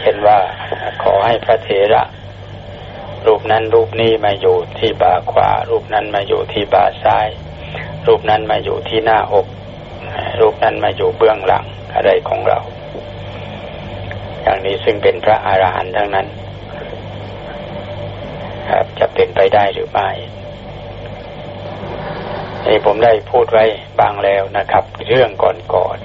เช่นว่าขอให้พระเถระ รูปนั้นรูปนี้มาอยู่ที่บ่าขวา รูปนั้นมาอยู่ที่บ่าซ้าย รูปนั้นมาอยู่ที่หน้าอก รูปนั้นมาอยู่เบื้องหลังอะไรของเรา อย่างนี้ซึ่งเป็นพระอาหารหันต์ทั้งนั้น ครับจะเป็นไปได้หรือไม่นี่ผมได้พูดไว้บางแล้วนะครับ เรื่องก่อน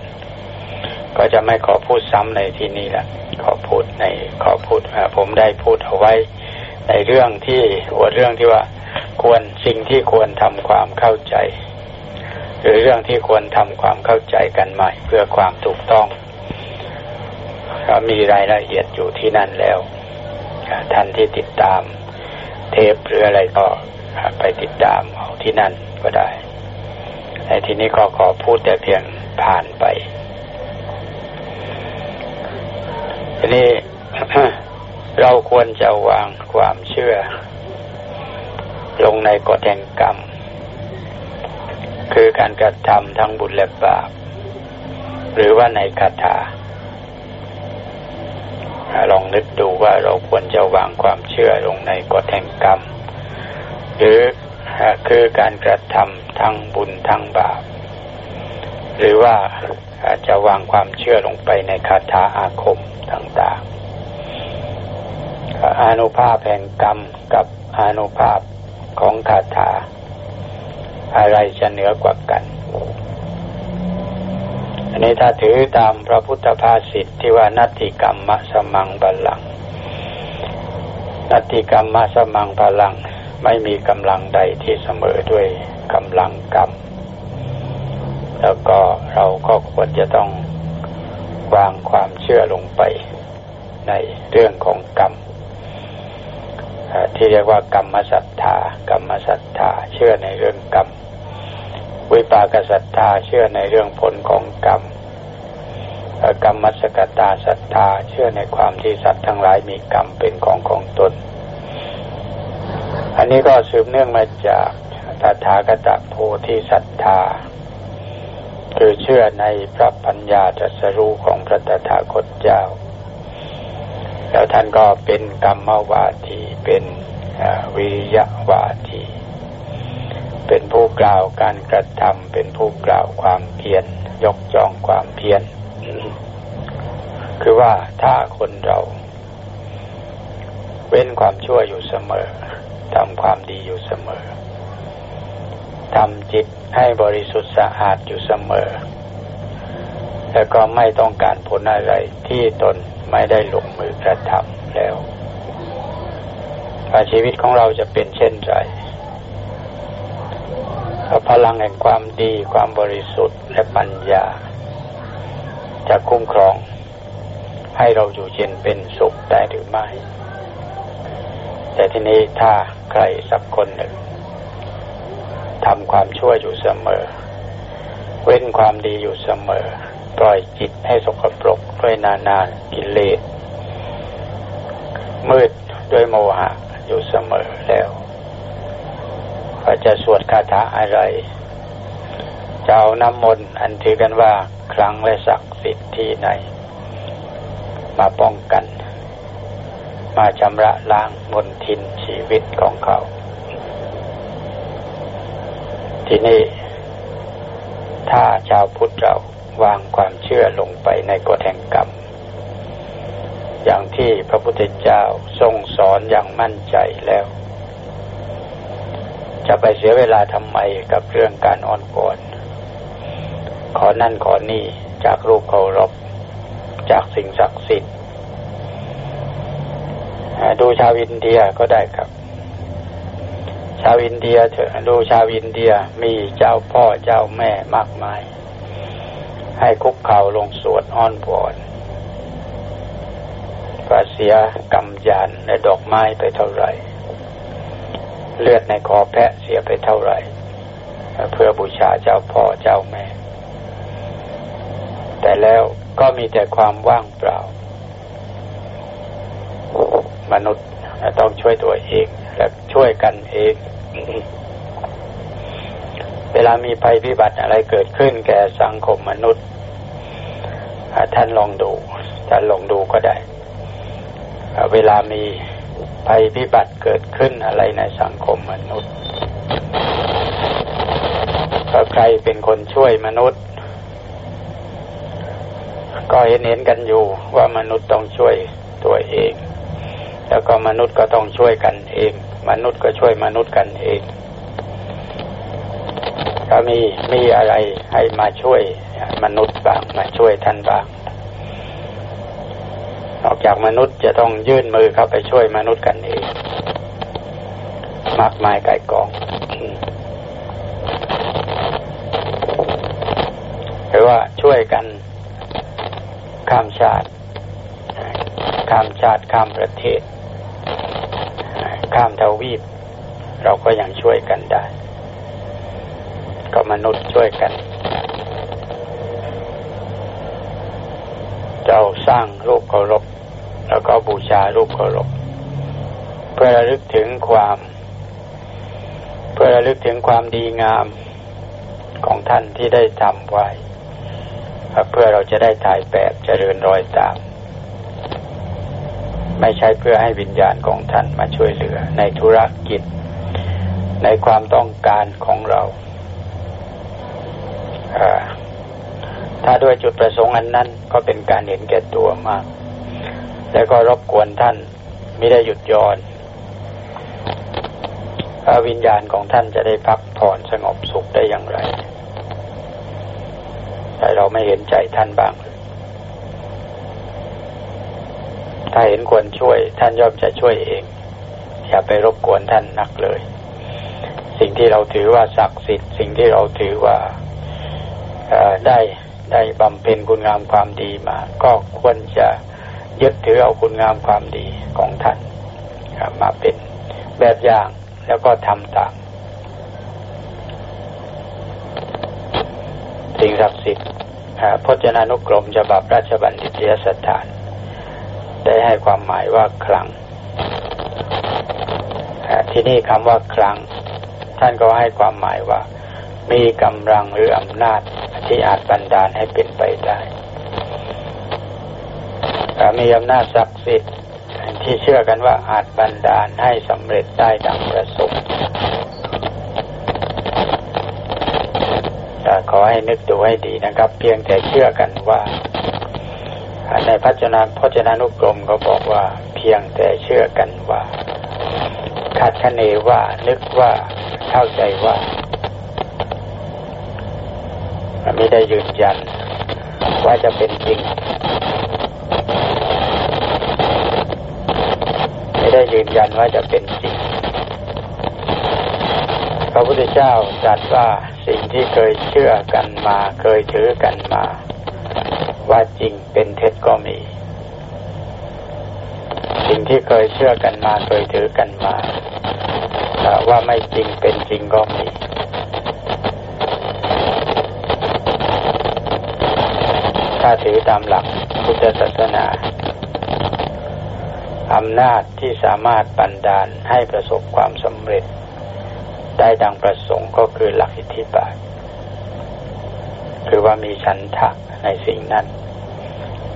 ๆก็จะไม่ขอพูดซ้ำในที่นี้ละ ขอพูดในขอพูดผมได้พูดเอาไว้ ในเรื่องที่หัวเรื่องที่ว่าควรสิ่งที่ควรทำความเข้าใจ หรือเรื่องที่ควรทำความเข้าใจกันใหม่ เพื่อความถูกต้องก็มีรายละเอียดอยู่ที่นั่นแล้วท่านที่ติดตามเทปหรืออะไรก็ไปติดตามเอาที่นั่นก็ได้ในที่นี้ก็ขอพูดแต่เพียงผ่านไปที นี้ เราควรจะวางความเชื่อ ลงในกฎแห่งกรรม คือการกระทำทั้งบุญและบาป หรือว่าในคาถาลองนึกดูว่าเราควรจะวางความเชื่อลงในกฎแห่งกรรม หรือคือการกระทำทั้งบุญทั้งบาป หรือว่าอา จจะวางความเชื่อลงไปในคาถาอาคมต่างๆ อนุภาพแห่งกรรมกับอนุภาพของคาถา อะไรจะเหนือกว่ากัน อันนี้ถ้าถือตามพระพุทธภาษิตที่ว่านัตติกรรมมะสมังบาลังนัตติกรรมมะสมังบาลังไม่มีกำลังใดที่เสมอด้วยกำลังกรรม แล้วก็เราก็ควรจะต้องวางความเชื่อลงไปในเรื่องของกรรมที่เรียกว่ากรรมศรัทธากรรมศรัทธาเชื่อในเรื่องกรรม วิปากศรัทธาเชื่อในเรื่องผลของกรรมกรรมสกตาศรัทธาเชื่อในความที่สัตว์ทั้งหลายมีกรรมเป็นของของตน อันนี้ก็สืบเนื่องมาจากตถาคตโพธิศรัทธา คือเชื่อในพระปัญญาตรัสรู้ของพระตถาคตเจ้า แล้วท่านก็เป็นกรรมวาทีเป็นวิริยะวาที เป็นผู้กล่าวการกระทำเป็นผู้กล่าวความเพียรยกจองความเพียรคือว่าถ้าคนเรา เว้นความชั่วอยู่เสมอทำความดีอยู่เสมอ ทำจิตให้บริสุทธิ์สะอาดอยู่เสมอ แล้วก็ไม่ต้องการผลอะไรที่ตนไม่ได้ลงมือกระทำแล้วชีวิตของเราจะเป็นเช่นไรพลังแห่งความดีความบริสุทธิ์และปัญญา จะคุ้มครองให้เราอยู่เย็นเป็นสุขได้หรือไม่ แต่ทีนี้ถ้าใครสักคนหนึ่ง ทำความชั่วอยู่เสมอ เว้นความดีอยู่เสมอ ปล่อยจิตให้สกปรกด้วยนานากิเลสมืดด้วยโมหะอยู่เสมอแล้วก็จะสวดคาถาอะไรจะเอาน้ำมนต์อันถือกันว่าครั้งและศักดิ์สิทธิ์ที่ไหน มาป้องกัน มาชำระล้างมนทินชีวิตของเขา ทีนี้ ถ้าชาวพุทธเราวางความเชื่อลงไปในกฎแห่งกรรม อย่างที่พระพุทธเจ้าทรงสอนอย่างมั่นใจแล้ว จะไปเสียเวลาทำไมกับเรื่องการอ้อนวอนขอนั่นขอนี่จากรูปเคารพจากสิ่งศักดิ์สิทธิ์ดูชาวอินเดียก็ได้ครับ ชาวอินเดียเถอะดูชาวอินเดียมีเจ้าพ่อเจ้าแม่มากมาย ให้คุกเข่าลงสวดอ้อนวอนก็เสียกำยานในดอกไม้ไปเท่าไหร่ เลือดในคอแพะเสียไปเท่าไหร่ เพื่อบูชาเจ้าพ่อเจ้าแม่ แต่แล้วก็มีแต่ความว่างเปล่า มนุษย์ ต้องช่วยตัวเอง และช่วยกันเอง เวลามีภัยพิบัติอะไรเกิดขึ้นแก่สังคมมนุษย์ท่านลองดูท่านลองดูก็ได้ เวลามีภัยพิบัติเกิดขึ้นอะไรในสังคมมนุษย์ใครเป็นคนช่วยมนุษย์ ก็เห็นเห็นกันอยู่ว่ามนุษย์ต้องช่วยตัวเอง แล้วก็มนุษย์ก็ต้องช่วยกันเอง มนุษย์ก็ช่วยมนุษย์กันเองก็มีมีอะไรให้มาช่วยมนุษย์บ้างมาช่วยท่านบ้างนอกจากมนุษย์จะต้องยื่นมือเข้าไปช่วยมนุษย์กันเอง มากมายไก่กองหรือว่าช่วยกันข้ามชาติ ข้ามชาติข้ามประเทศ ข้ามทวีป เราก็ยังช่วยกันได้ ก็มนุษย์ช่วยกันเจ้าสร้างรูปเคารพแล้วก็บูชารูปเคารพเพื่อระลึกถึงความ เพื่อระลึกถึงความดีงามของท่านที่ได้ทำไว้ เพื่อเราจะได้ถ่ายแบบเจริญรอยตาม ไม่ใช่เพื่อให้วิญญาณของท่านมาช่วยเหลือ ในธุรกิจ ในความต้องการของเราถ้าด้วยจุดประสงค์อันนั้นก็เป็นการเห็นแก่ตัวมาก แล้วก็รบกวนท่านไม่ได้หยุดยอนวิญญาณของท่านจะได้พักผ่อนสงบสุขได้อย่างไร แต่เราไม่เห็นใจท่านบ้าง ถ้าเห็นควรช่วย ท่านย่อมจะช่วยเอง อย่าไปรบกวนท่านนักเลย สิ่งที่เราถือว่าศักดิ์สิทธิ์ สิ่งที่เราถือว่าได้ได้บำเพ็ญคุณงามความดีมา ก็ควรจะยึดถือเอาคุณงามความดีของท่านมาเป็นแบบอย่างแล้วก็ทำตามสิ่งศักดิ์สิทธิ์พจนานุกรมฉบับราชบัณฑิตยสถาน ได้ให้ความหมายว่าครั้งที่นี่คำว่าครั้ง ท่านก็ให้ความหมายว่า มีกำลังหรืออำนาจที่อาจบันดาลให้เป็นไปได้มีอำนาจศักดิ์สิทธิ์ที่เชื่อกันว่าอาจบันดาลให้สำเร็จได้ดังประสงค์ขอให้นึกดูให้ดีนะครับ เพียงแต่เชื่อกันว่า ในพัฒนาพจนานุกรมก็บอกว่าเพียงแต่เชื่อกันว่าคาดคะเนว่านึกว่าเข้าใจว่าไม่ได้ยืนยัน ว่าจะเป็นจริง ไม่ได้ยืนยันว่าจะเป็นจริงพระพุทธเจ้าตรัสว่าสิ่งที่เคยเชื่อกันมา เคยถือกันมา ว่าจริง เท็จก็มี สิ่งที่เคยเชื่อกันมาเคยถือกันมาว่าไม่จริงเป็นจริงก็มีถ้าถือตามหลักพุทธศาสนาอำนาจที่สามารถบันดาลให้ประสบความสำเร็จ ได้ดังประสงค์ก็คือหลักอิทธิบาท คือว่ามีฉันทะในสิ่งนั้น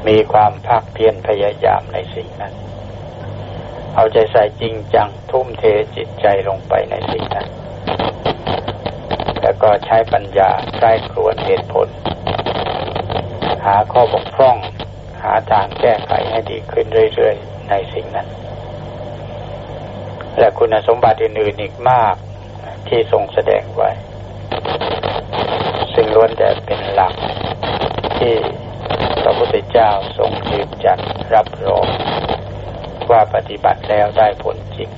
มีความภาคเพียรพยายามในสิ่งนั้น เอาใจใส่จริงจังทุ่มเทจิตใจลงไปในสิ่งนั้น แล้วก็ใช้ปัญญาใช้ครวนเหตุผล หาข้อบกพร่อง หาทางแก้ไขให้ดีขึ้นเรื่อยๆ ในสิ่งนั้น และคุณสมบัติอื่นๆอีกมากที่ทรงแสดงไว้ ซึ่งล้วนแต่เป็นหลักที่ พระพุทธเจ้าทรงยืนจัดรับรองว่าปฏิบัติแล้วได้ผลจริง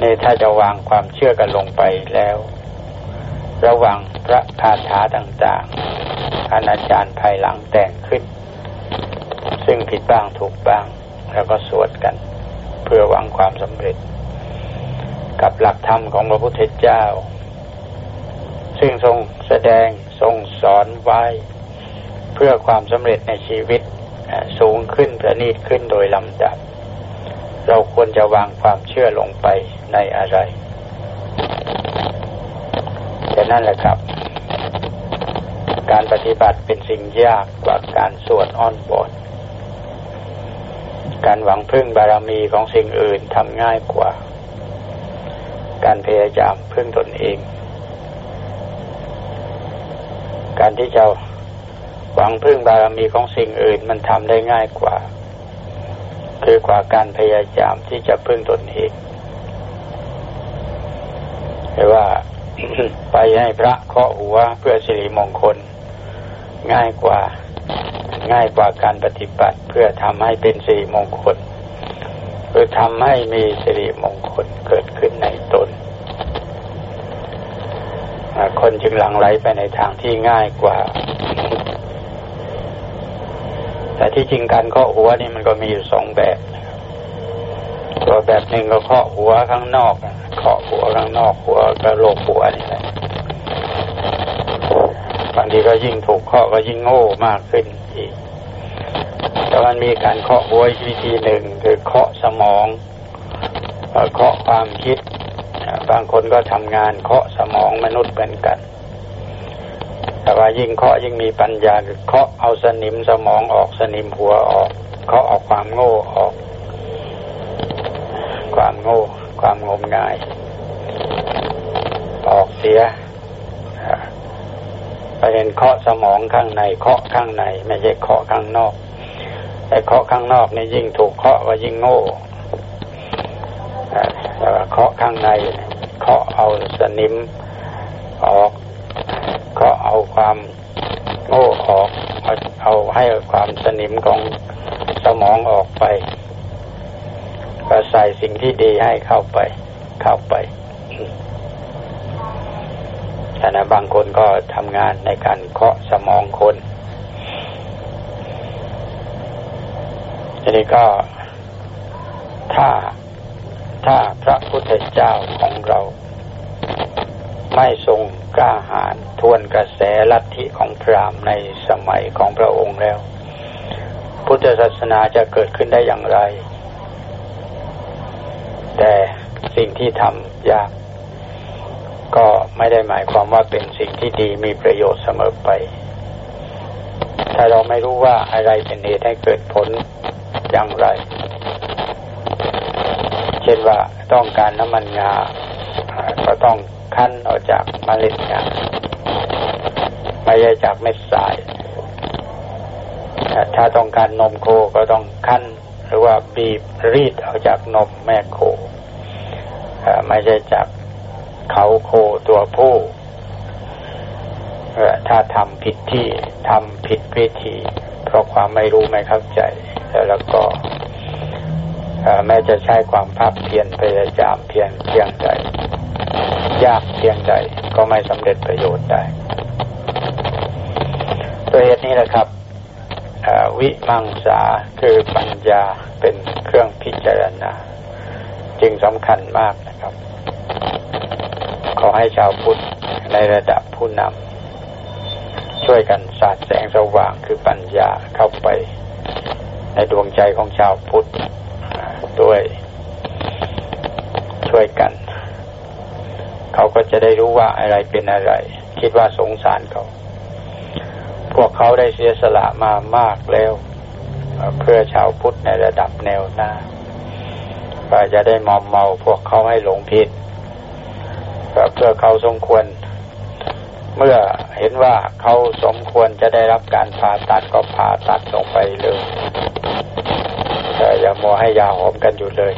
นี่ถ้าจะวางความเชื่อกันลงไปแล้ว ระวังพระคาถาต่างๆอาจารย์ภายหลังแต่งขึ้น ซึ่งผิดบ้างถูกบ้าง แล้วก็สวดกัน เพื่อหวังความสำเร็จ กับหลักธรรมของพระพุทธเจ้า ซึ่งทรงแสดงทรงสอนไว้ เพื่อความสำเร็จในชีวิตสูงขึ้นประณีตขึ้นโดยลำดับ เราควรจะวางความเชื่อลงไปในอะไรแต่นั่นแหละครับ การปฏิบัติเป็นสิ่งยากกว่าการสวดอ้อนบอนการหวังพึ่งบารมีของสิ่งอื่นทำง่ายกว่า การพยายามพึ่งตนเอง การที่จะ หวังพึ่งบารมีของสิ่งอื่นมันทำได้ง่ายกว่า คือกว่าการพยายามที่จะพึ่งตนเองหรือว่าไปให้พระเคาะหัวเพื่อสิริมงคล ง่ายกว่าง่ายกว่าการปฏิบัติเพื่อทำให้เป็นสิริมงคลเพื่อทำให้มีสิริมงคลเกิดขึ้นในตน คนจึงหลังไหลไปในทางที่ง่ายกว่า แต่ที่จริงการเคาะหัวนี่มันก็มีอยู่สองแบบตัวแบบหนึ่งก็เคาะหัวข้างนอกเคาะหัวข้างนอกหัวกระโหลกหัวนี่แหละบางทีก็ยิ่งถูกเคาะก็ยิ่งโง่มากขึ้นอีกแต่มันมีการเคาะหัวอีกวิธีหนึ่งคือเคาะสมองเคาะความคิด บางคนก็ทำงานเคาะสมองมนุษย์เหมือนกัน แต่ว่ายิ่งเคาะยิ่งมีปัญญาคือเคาะเอาสนิมสมองออกสนิมหัวออกเคาะออกความโง่ออก ความโง่ ความงมงาย ออกเสียประเด็นเคาะสมองข้างในเคาะข้างใน ไม่ใช่เคาะข้างนอกแต่เคาะข้างนอกนี่ยิ่งถูกเคาะก็ยิ่งโง่แต่ว่าเคาะข้างในเคาะเอาสนิมออก เคาเอาความโง่ออกเอาให้ความสนิมของสมองออกไป ก็ใส่สิ่งที่ดีให้เข้าไป เข้าไปแต่นะบางคนก็ทำงานในการเคาะสมองคนทีนี้ก็ถ้าถ้าพระพุทธเจ้าของเรา ไม่ทรงกล้าหา วนกระแสลัทธิของพราหมณ์ในสมัยของพระองค์แล้ว พุทธศาสนาจะเกิดขึ้นได้อย่างไร แต่สิ่งที่ทำยาก ก็ไม่ได้หมายความว่าเป็นสิ่งที่ดีมีประโยชน์เสมอไป ถ้าเราไม่รู้ว่าอะไรเป็นเหตุให้เกิดผลอย่างไร เช่นว่าต้องการน้ำมันงาก็ต้องคั้นออกจากมเมล็ดงา ไม่ใช่จากเม็ดสายถ้าต้องการนมโคก็ต้องคั้น หรือว่าบีบรีดออกจากนมแม่โคไม่ใช่จากเขาโคตัวผู้ถ้าทำผิดที่ทำผิดวิธี เพราะความไม่รู้ไม่เข้าใจ แล้วก็แม้จะใช้ความภาคเพียรพยายามเพียงเพียงใดยากเพียงใดก็ไม่สำเร็จประโยชน์ได้ วเหตุนี้แหละครับวิมังสาคือปัญญาเป็นเครื่องพิจารณา จึงสำคัญมากนะครับ ขอให้ชาวพุทธในระดับผู้นำช่วยกันสาดแสงสว่างคือปัญญาเข้าไป ในดวงใจของชาวพุทธด้วย ช่วยกัน เขาก็จะได้รู้ว่าอะไรเป็นอะไร คิดว่าสงสารเขา พวกเขาได้เสียสละมามากแล้ว เพื่อชาวพุทธในระดับแนวหน้าก็จะได้มอมเมาพวกเขาให้หลงผิดเพื่อเขาสมควร เมื่อเห็นว่าเขาสมควรจะได้รับการผ่าตัดก็ผ่าตัดลงไปเลยแต่อย่ามัวให้ยาหอมกันอยู่เลย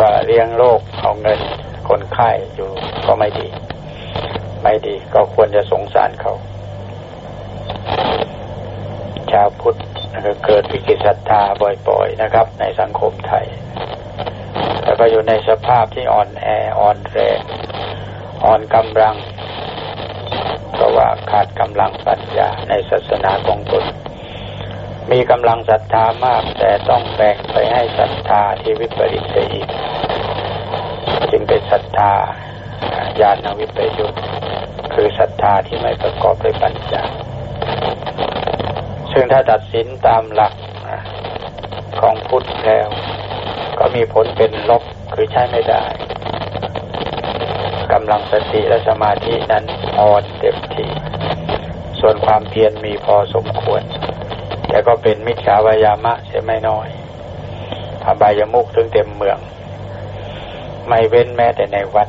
ว่าเลี้ยงโรคเอาเงินคนไข้อยู่ก็ไม่ดี ไม่ดีก็ควรจะสงสารเขา ชาวพุทธเกิดวิกฤตศรัทธาบ่อยๆนะครับ ในสังคมไทย แล้วก็อยู่ในสภาพที่อ่อนแออ่อนแรงอ่อนกำลัง เพราะว่าขาดกำลังปัญญาในศาสนาของตนมีกำลังศรัทธามาก แต่ต้องแบ่งไปให้ศรัทธาที่วิปริตอีกจึงเป็นศรัทธาญาณวิปยุตคือศรัทธาที่ไม่ประกอบด้วยปัญญา ซึ่งถ้าตัดสินตามหลักของพุทธแล้ว ก็มีผลเป็นลบคือใช้ไม่ได้กำลังสติและสมาธินั้นอ่อนเต็มทีส่วนความเพียรมีพอสมควร แต่ก็เป็นมิจฉาวายามะเสียไม่น้อยอบายมุกถึงเต็มเมือง ไม่เว้นแม้แต่ในวัด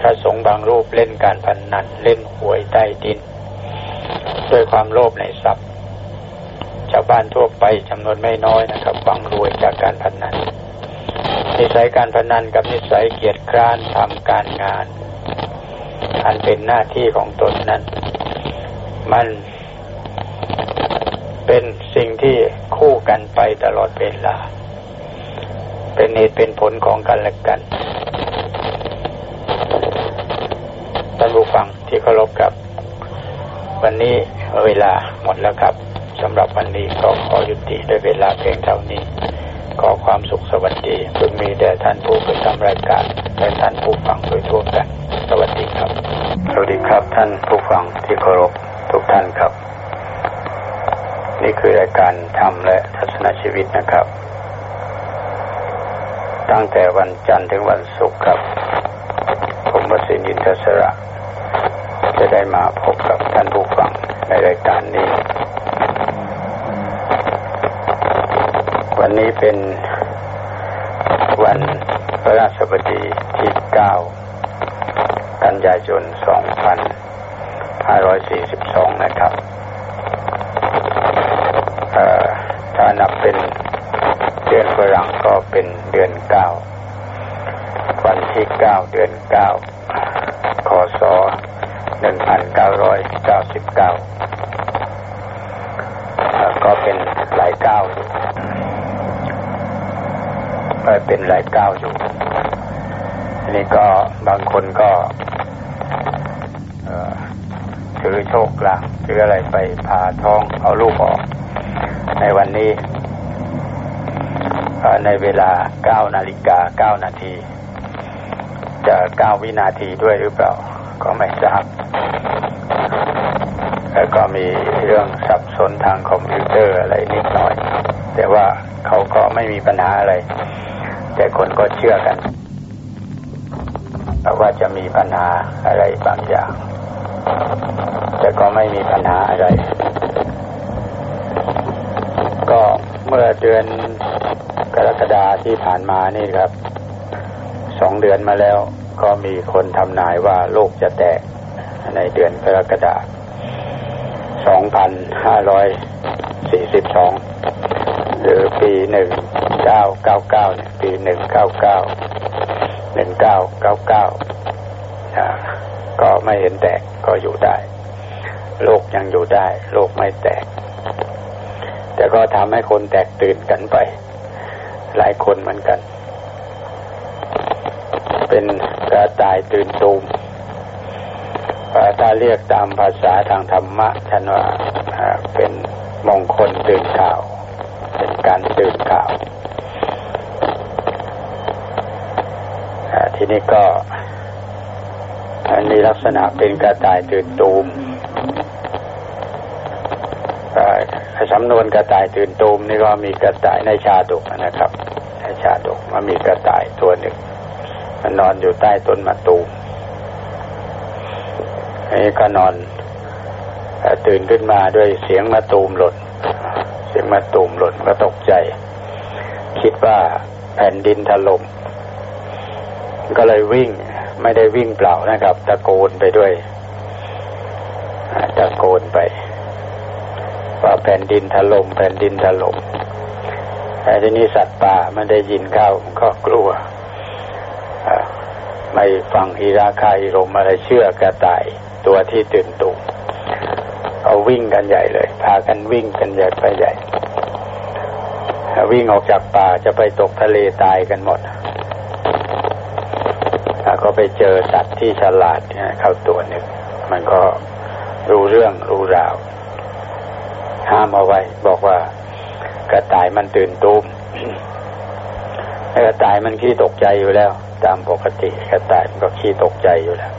พระสงฆ์บางรูปเล่นการพนนันเล่นหวยใต้ดิน ด้วยความโลภในทรัพย์ ชาวบ้านทั่วไปจำนวนไม่น้อยนะครับหวังรวยจากการพนนัน นิสัยการพนันกับนิสัยเกียรติคร้านทำการงาน อันเป็นหน้าที่ของตนนั้น มันเป็นสิ่งที่คู่กันไปตลอดเวลา เป็นเหตุเป็นผลของกันและกันท่านผู้ฟังที่เคารพครับ วันนี้เวลาหมดแล้วครับ สำหรับวันนี้ก็ขอยุติด้วยเวลาเพียงเท่านี้ ขอความสุขสวัสดีพึงมีแด่ท่านผู้ประจำรายการและท่านผู้ฟังโดยทั่วกัน สวัสดีครับ สวัสดีครับท่านผู้ฟังที่เคารพทุกท่านครับ นี่คือรายการธรรมและทัศนชีวิตนะครับ ตั้งแต่วันจันทร์ถึงวันศุกร์ครับ ผมวสินยินทศระจะได้มาพบกับท่านผู้ฟังในรายการนี้วั นี้เป็นวันพระราชบดีที่เก้ากันยายนสองพันห้าร้อยสี่สิบสองนะครับถ้านับเป็นเดือนฝรั่งก็เป็นเดือนเก้าวันที่เก้าเดือนเก้าคศหนึ่งพันเก้าร้อยเก้าสิบเก้าก็เป็นหลายเก้า เป็นหลายก้าวอยู่ อันนี้ก็บางคนก็ถือโชคลางถืออะไรไปพาท้องเอาลูกออก ในวันนี้ในเวลาเก้านาฬิกาเก้านาที จะเก้าวินาทีด้วยหรือเปล่า ก็ไม่ทราบ แล้วก็มีเรื่องสับสนทางคอมพิวเตอร์อะไรนิดหน่อย แต่ว่าเขาก็ไม่มีปัญหาอะไร แต่คนก็เชื่อกันว่าจะมีปัญหาอะไรบางอย่าง แต่ก็ไม่มีปัญหาอะไร ก็เมื่อเดือนกรกฎาที่ผ่านมานี่ครับ สองเดือนมาแล้ว ก็มีคนทำนายว่าโลกจะแตกในเดือนกรกฎาสองพันห้าร้อยสี่สิบสองหรือปีหนึ่ง ก้าเก้าเก้าเนี่ยปีหนึ่งเก้าเก้าหนึ่งเก้าเก้าเก้าก็ไม่เห็นแตกก็อยู่ได้ โลกยังอยู่ได้ โลกไม่แตก แต่ก็ทำให้คนแตกตื่นกันไป หลายคนเหมือนกัน เป็นกระต่ายตื่นตูมถ้าเรียกตามภาษาทางธรรมะท่านว่าเป็นมงคลตื่นข่าว เป็นการตื่นข่าว ทีนี้ก็อันนี้ลักษณะเป็นกระต่ายตื่นตูมสำนวนกระต่ายตื่นตูมนี่ก็มีกระต่ายในชาดกนะครับในชาดกมันมีกระต่ายตัวหนึ่งมันนอนอยู่ใต้ต้นมะตูมนี่ก็นอนตื่นขึ้นมาด้วยเสียงมะตูมหล่นเสียงมะตูมหล่นก็ตกใจ คิดว่าแผ่นดินถล่ม ก็เลยวิ่ง ไม่ได้วิ่งเปล่านะครับ ตะโกนไปด้วยตะโกนไป ว่าแผ่นดินถล่มแผ่นดินถล่มแต่ทีนี้สัตว์ป่ามันได้ยินเข้าก็กลัวไม่ฟังอีราคาอิรมอะไรเชื่อกระต่ายตัวที่ตื่นตุ่มเอาวิ่งกันใหญ่เลย พากันวิ่งกันใหญ่ไปใหญ่วิ่งออกจากป่าจะไปตกทะเลตายกันหมด ไปเจอสัตว์ที่ฉลาดเนี่ยเข้าตัวหนึ่งมันก็รู้เรื่องรู้ราว ห้ามเอาไว้ บอกว่ากระต่ายมันตื่นตูมกระต่ายมันขี้ตกใจอยู่แล้ว ตามปกติกระต่ายมันก็ขี้ตกใจอยู่แล้ว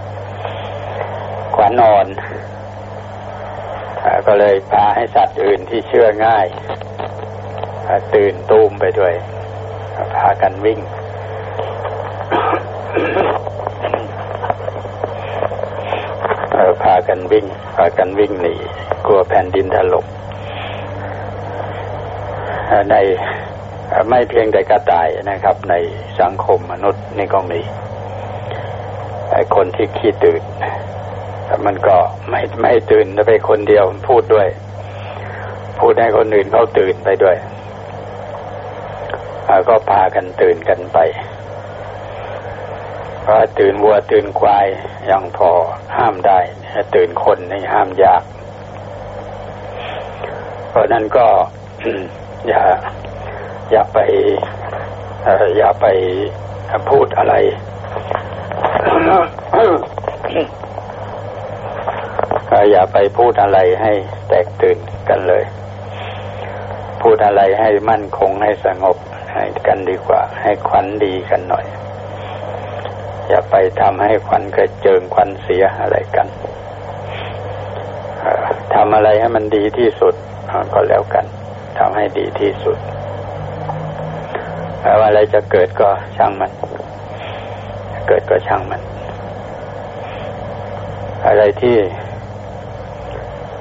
ขวัญนอนก็เลยพาให้สัตว์อื่นที่เชื่อง่ายตื่นตูมไปด้วยพากันวิ่งพา กันวิ่งพากันวิ่งหนีกลัวแผ่นดินถล่มในไม่เพียงแต่กระต่ายนะครับ ในสังคมมนุษย์นี่ก็มีคนที่ขี้ตื่นมันก็ไม่ไม่ตื่นไปคนเดียวพูดด้วย พูดให้คนอื่นเขาตื่นไปด้วยก็พากันตื่นกันไป พอตื่นวัวตื่นควายยังพอห้ามได้ ตื่นคนนี่ห้ามยาก เพราะนั้นก็อย่า อย่าไปอย่าไปพูดอะไร อย่าไปพูดอะไรให้แตกตื่นกันเลย พูดอะไรให้มั่นคงให้สงบให้กันดีกว่า ให้ควันดีกันหน่อย อย่าไปทำให้ควันกระเจิงควันเสียอะไรกันทำอะไรให้มันดีที่สุดก็แล้วกันทำให้ดีที่สุดว่าอะไรจะเกิดก็ช่างมัน เกิดก็ช่างมัน อะไรที่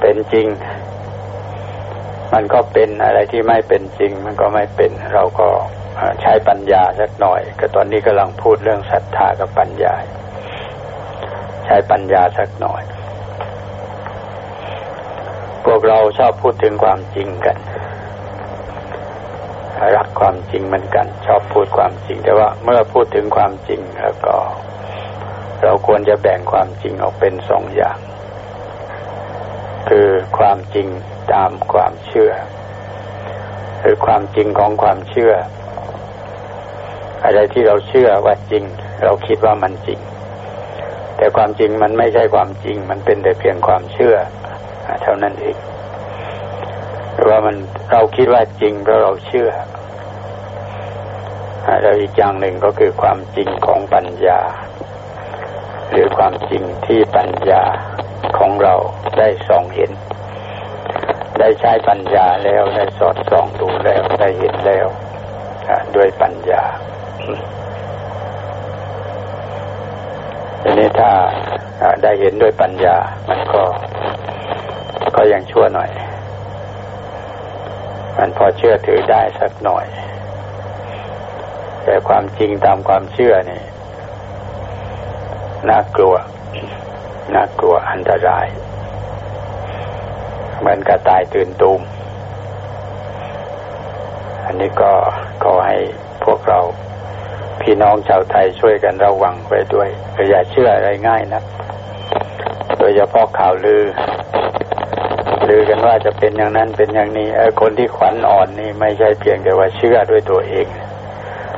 เป็นจริง มันก็เป็นอะไรที่ไม่เป็นจริง มันก็ไม่เป็น เราก็ใช้ปัญญาสักหน่อย ก็ตอนนี้กำลังพูดเรื่องศรัทธากับปัญญา ใช้ปัญญาสักหน่อย พวกเราชอบพูดถึงความจริงกัน รักความจริงเหมือนกัน ชอบพูดความจริง แต่ว่าเมื่อพูดถึงความจริงแล้วก็ เราควรจะแบ่งความจริงออกเป็นสองอย่าง คือความจริง ตามความเชื่อ หรือความจริงของความเชื่อ อะไรที่เราเชื่อว่าจริง เราคิดว่ามันจริง แต่ความจริงมันไม่ใช่ความจริง มันเป็นแต่เพียงความเชื่อเท่านั้นเองว่ามันเราคิดว่าจริงเพราะเราเชื่อแล้วอีกอย่างหนึ่งก็คือความจริงของปัญญา หรือความจริงที่ปัญญาของเราได้ส่องเห็น ได้ใช้ปัญญาแล้วได้สอดส่องดูแล้วได้เห็นแล้วด้วยปัญญาทีนี้ถ้าได้เห็นด้วยปัญญา มันก็ ก็ยังชั่วหน่อย มันพอเชื่อถือได้สักหน่อย แต่ความจริงตามความเชื่อนี่น่ากลัว น่ากลัวอันตราย เหมือนกระต่ายตื่นตูม อันนี้ก็ขอให้พวกเรา พี่น้องชาวไทยช่วยกันระวังไว้ด้วยอย่าเชื่ออะไรง่ายนะโดยเฉพาะข่าวลือ ลือกันว่าจะเป็นอย่างนั้นเป็นอย่างนี้คนที่ขวัญอ่อนนี่ไม่ใช่เพียงแต่ว่าเชื่อด้วยตัวเอง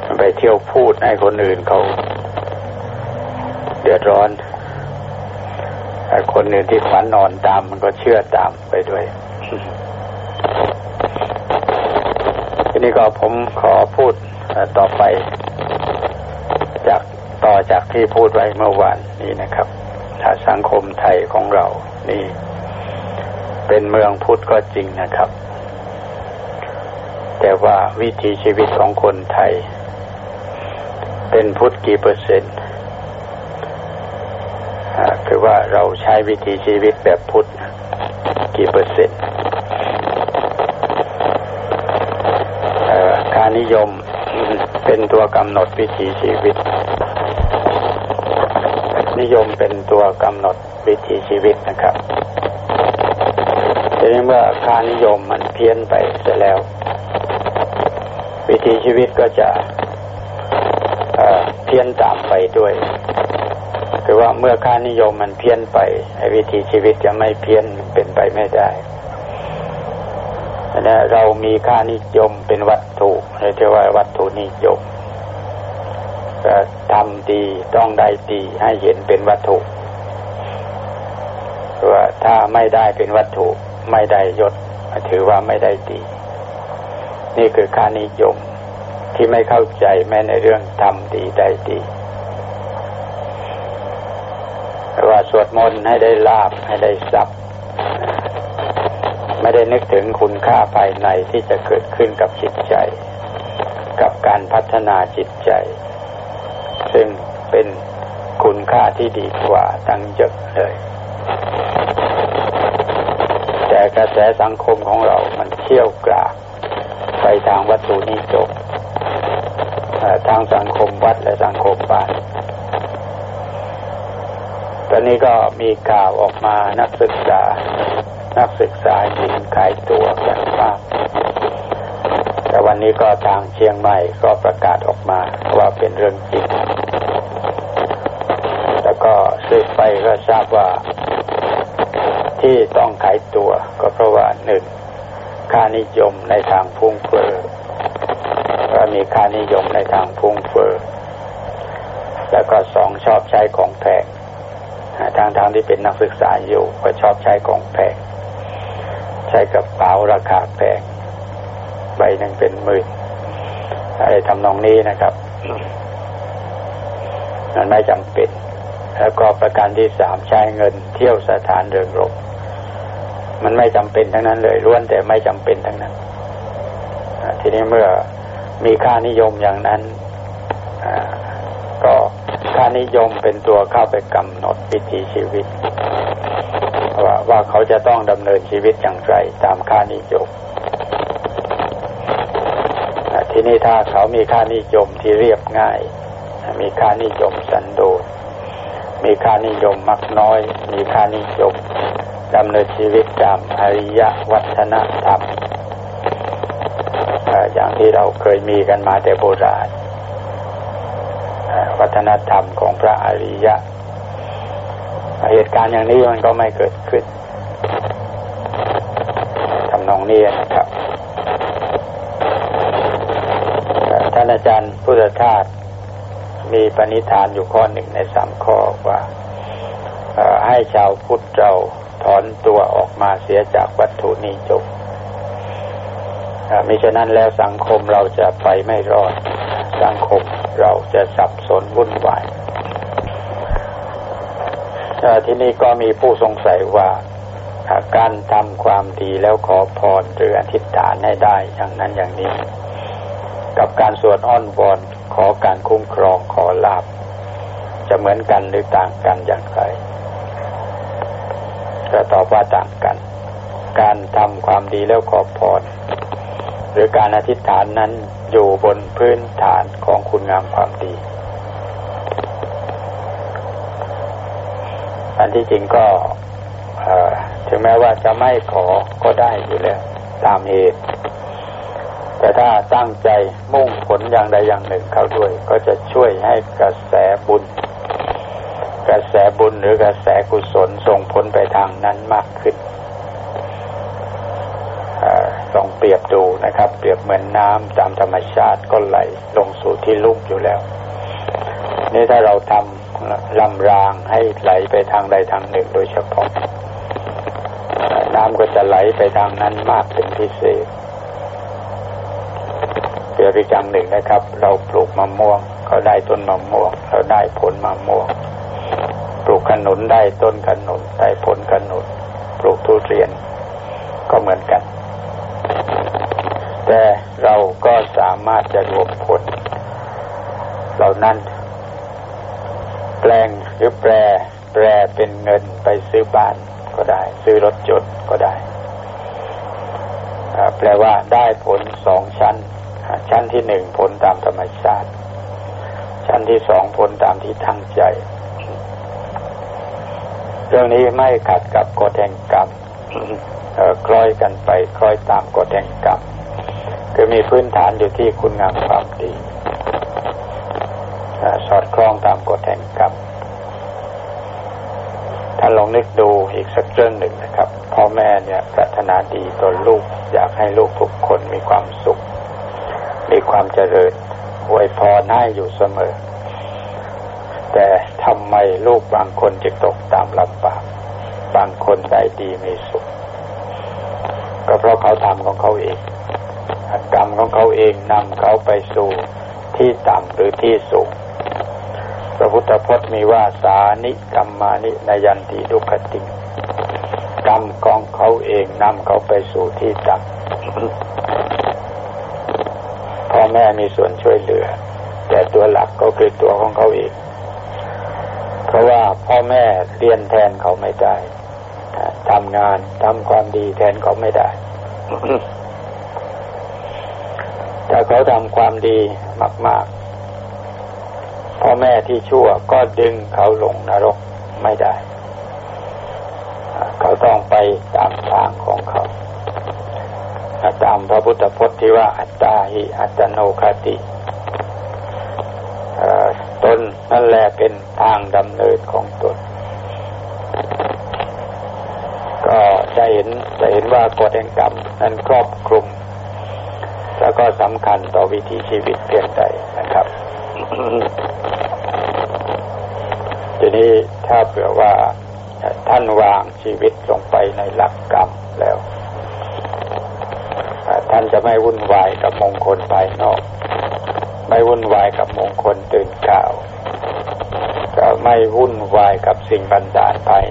มันไปเที่ยวพูดให้คนอื่นเขาเดือดร้อน ไอ้คนอื่นที่ขวัญอ่อนตามมันก็เชื่อตามไปด้วย ทีนี้ก็ผมขอพูดต่อไป จากต่อจากที่พูดไว้เมื่อวานนี้นะครับ ถ้าสังคมไทยของเรา นี่ เป็นเมืองพุทธก็จริงนะครับ แต่ว่าวิถีชีวิตของคนไทย เป็นพุทธกี่เปอร์เซ็นต์ ว่าเราใช้วิถีชีวิตแบบพุทธกี่เปอร์เซ็นต์การนิยมเป็นตัวกำหนดวิถีชีวิต นิยมเป็นตัวกำหนดวิถีชีวิตนะครับทีนี้เมื่อค่านิยมมันเพี้ยนไปเสียแล้ว วิถีชีวิตก็จะเพี้ยนตามไปด้วย ว่าเมื่อค่านิยมมันเพี้ยนไปวิถีชีวิตจะไม่เพี้ยนเป็นไปไม่ได้นะเรามีค่านิยมเป็นวัตถุเรียกว่าวัตถุนิยมทำดีต้องได้ดีให้เห็นเป็นวัตถุว่าถ้าไม่ได้เป็นวัตถุ ไม่ได้ยศ ถือว่าไม่ได้ดี นี่คือค่านิยมที่ไม่เข้าใจแม้ในเรื่องทำดีได้ดีว่า สวดมนต์ให้ได้ลาบให้ได้สับไม่ได้นึกถึงคุณค่าภายในที่จะเกิดขึ้นกับจิตใจ กับการพัฒนาจิตใจ ซึ่งเป็นคุณค่าที่ดีกว่าตั้งเยอะเลย แต่กระแสสังคมของเรามันเที่ยวกราบไปทางวัตถุนิยมทางสังคมวัดและสังคมบ้าน ตอนนี้ก็มีข่าวออกมานักศึกษา นักศึกษาหญิงขายตัวกันมาก แต่วันนี้ก็ทางเชียงใหม่ก็ประกาศออกมาว่าเป็นเรื่องจริง แล้วก็สืบไปก็ทราบว่า ที่ต้องขายตัวก็เพราะว่าหนึ่งค่านิยมในทางพุ่งเฟ้อว่ามีค่านิยมในทางพุ่งเฟ้อแล้วก็สองชอบใช้ของแพง ทางทางที่เป็นนักศึกษาอยู่ก็ชอบใช้ของแพงใช้กระเป๋าราคาแพงใบหนึ่งเป็นหมื่นอะไรทำนองนี้นะครับมันไม่จำเป็น แล้วก็ประการที่สามใช้เงินเที่ยวสถานเริงรมมันไม่จำเป็นทั้งนั้นเลยล้วนแต่ไม่จำเป็นทั้งนั้นทีนี้เมื่อมีค่านิยมอย่างนั้น ค่านิยมเป็นตัวเข้าไปกำหนดวิถีชีวิต ว่าว่าเขาจะต้องดำเนินชีวิตอย่างไรตามค่านิยมทีนี้ถ้าเขามีค่านิยมที่เรียบง่าย มีค่านิยมสันโดษมีค่านิยมมักน้อย มีค่านิยมดำเนินชีวิตตามอริยวัฒนธรรมอย่างที่เราเคยมีกันมาแต่โบราณ วัฒนธรรมของพระอริยะ เหตุการณ์อย่างนี้มันก็ไม่เกิดขึ้นทำนองนี้นะครับท่านอาจารย์พุทธทาสมีปณิธานอยู่ข้อหนึ่งในสามข้อว่าให้ชาวพุทธเราถอนตัวออกมาเสียจากวัตถุนิยมมิฉะนั้นแล้วสังคมเราจะไปไม่รอด สังคมเราจะสับสนวุ่นวายที่นี่ก็มีผู้สงสัยว่าการทำความดีแล้วขอพรหรืออธิษฐานให้ได้อย่างนั้นอย่างนี้ กับการสวดอ้อนวอนขอการคุ้มครองขอลาบ จะเหมือนกันหรือต่างกันอย่างไรก็ตอบว่าต่างกัน การทำความดีแล้วขอพรหรือการอธิษฐานนั้น อยู่บนพื้นฐานของคุณงามความดี อันที่จริงก็ถึงแม้ว่าจะไม่ขอก็ได้อยู่แล้ว ตามเหตุ แต่ถ้าตั้งใจมุ่งผลอย่างใดอย่างหนึ่งเข้าด้วย ก็จะช่วยให้กระแสบุญ กระแสบุญหรือกระแสกุศลส่งผลไปทางนั้นมากขึ้นลอง เปรียบดูนะครับ เปรียบเหมือนน้ำตามธรรมชาติก็ไหลลงสู่ที่ลุ่มอยู่แล้ว นี่ถ้าเราทำลำรางให้ไหลไปทางใดทางหนึ่งโดยเฉพาะ น้ำก็จะไหลไปทางนั้นมากเป็นพิเศษเปรียบอีกอย่างหนึ่งนะครับ เราปลูกมะม่วงเขาได้ต้นมะม่วงเราได้ผลมะม่วงปลูกขนุนได้ต้นขนุนได้ผลขนุนปลูกทุเรียนก็เหมือนกัน แต่เราก็สามารถจะรวมผล เหล่านั้น แปลงหรือแปรแปรเป็นเงินไปซื้อบ้านก็ได้ ซื้อรถจดก็ได้ แปลว่าได้ผลสองชั้น ชั้นที่หนึ่งผลตามธรรมชาติ ชั้นที่สองผลตามที่ทั้งใจ เรื่องนี้ไม่ขัดกับกฎแห่งกรรมคล้อยกันไปคล้อยตามกฎแห่งกรรม คือมีพื้นฐานอยู่ที่คุณงามความดีสอดคล้องตามกฎแห่งกรรมถ้าลองนึกดูอีกสักเรื่องหนึ่งนะครับพ่อแม่เนี่ยปรารถนาดีต่อลูก อยากให้ลูกทุกคนมีความสุข มีความเจริญอวยพรให้อยู่เสมอ แต่ทำไมลูกบางคนจึงตกตามลำบากบางคนได้ดีมีสุข ก็เพราะเขาทำของเขาเอง กรรมของเขาเองนำเขาไปสู่ที่ต่ำหรือที่สูง พระพุทธพจน์มีว่าสานิกรรมานินายันติดุขติกรรมของเขาเองนำเขาไปสู่ที่ต่ำพ่อแม่มีส่วนช่วยเหลือ แต่ตัวหลักก็คือตัวของเขาเอง เพราะว่าพ่อแม่เรียนแทนเขาไม่ได้ทำงานทำความดีแทนเขาไม่ได้ ถ้าเขาทำความดีมาก ๆ พ่อแม่ที่ชั่วก็ดึงเขาลงนรกไม่ได้ เขาต้องไปตามทางของเขาตามพระพุทธพจน์ที่ว่า อัตตาหิอัตโนคติตนนั่นแหละเป็นทางดำเนินของตน ก็จะเห็นจะเห็นว่ากฎแห่งกรรมนั้นครอบคลุม ก็สำคัญต่อวิถีชีวิตเพียงใดนะครับ ทีนี้ถ้าเผื่อว่าท่านวางชีวิตลงไปในหลักกรรมแล้วท่านจะไม่วุ่นวายกับมงคลภายนอก ไม่วุ่นวายกับมงคลตื่นก่าว ก็ไม่วุ่นวายกับสิ่งบันดาลภาย